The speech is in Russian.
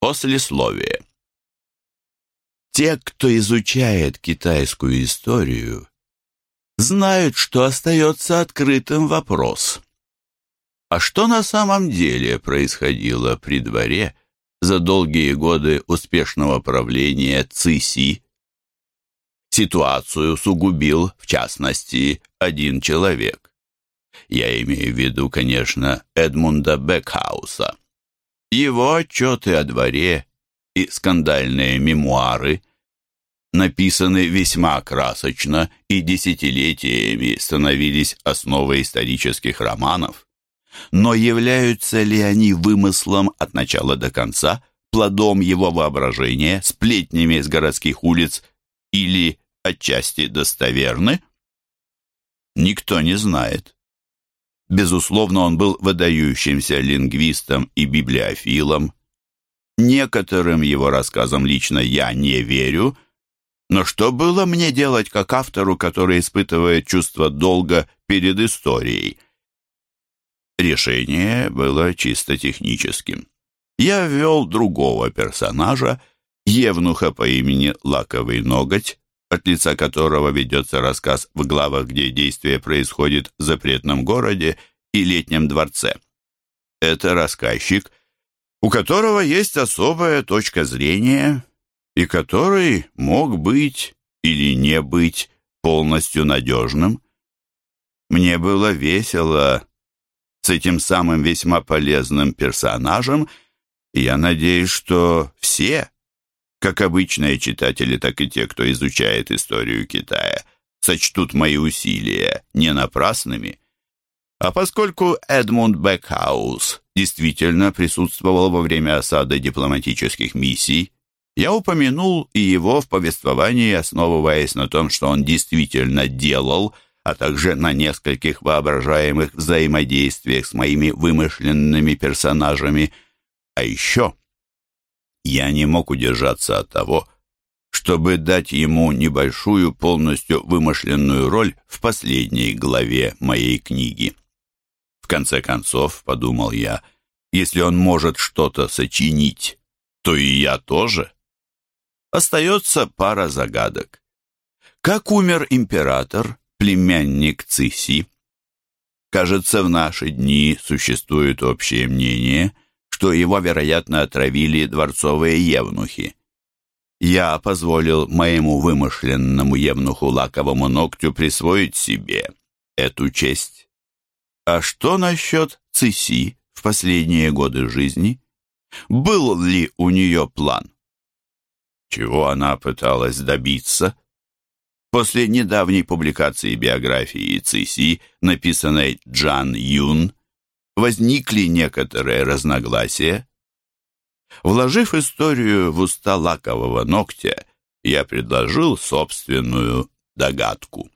Послесловие. Те, кто изучает китайскую историю, знают, что остается открытым вопрос. А что на самом деле происходило при дворе за долгие годы успешного правления Циси? Ситуацию сугубил, в частности, один человек. Я имею в виду, конечно, Эдмунда Бекхауса. Его отчеты о дворе и скандальные мемуары написаны весьма красочно и десятилетиями становились основой исторических романов. Но являются ли они вымыслом от начала до конца, плодом его воображения, сплетнями с городских улиц или отчасти достоверны? Никто не знает. Безусловно, он был выдающимся лингвистом и библиофилом. Некоторым его рассказам лично я не верю, но что было мне делать как автору, который испытывает чувство долга перед историей? Решение было чисто техническим. Я ввел другого персонажа, Евнуха по имени Лаковый Ноготь, от лица которого ведется рассказ в главах, где действие происходит в запретном городе и летнем дворце. Это рассказчик, у которого есть особая точка зрения и который мог быть или не быть полностью надежным. Мне было весело с этим самым весьма полезным персонажем, и я надеюсь, что все как обычные читатели, так и те, кто изучает историю Китая, сочтут мои усилия не напрасными. А поскольку Эдмунд Бекхаус действительно присутствовал во время осады дипломатических миссий, я упомянул и его в повествовании, основываясь на том, что он действительно делал, а также на нескольких воображаемых взаимодействиях с моими вымышленными персонажами. А еще я не мог удержаться от того, чтобы дать ему небольшую, полностью вымышленную роль в последней главе моей книги. В конце концов, подумал я, если он может что-то сочинить, то и я тоже. Остается пара загадок. Как умер император, племянник Циси? Кажется, в наши дни существует общее мнение – что его, вероятно, отравили дворцовые евнухи. Я позволил моему вымышленному евнуху лаковому ногтю присвоить себе эту честь. А что насчет Циси в последние годы жизни? Был ли у нее план? Чего она пыталась добиться? После недавней публикации биографии Циси, написанной Джан Юн, возникли некоторые разногласия. Вложив историю в уста лакового ногтя, я предложил собственную догадку.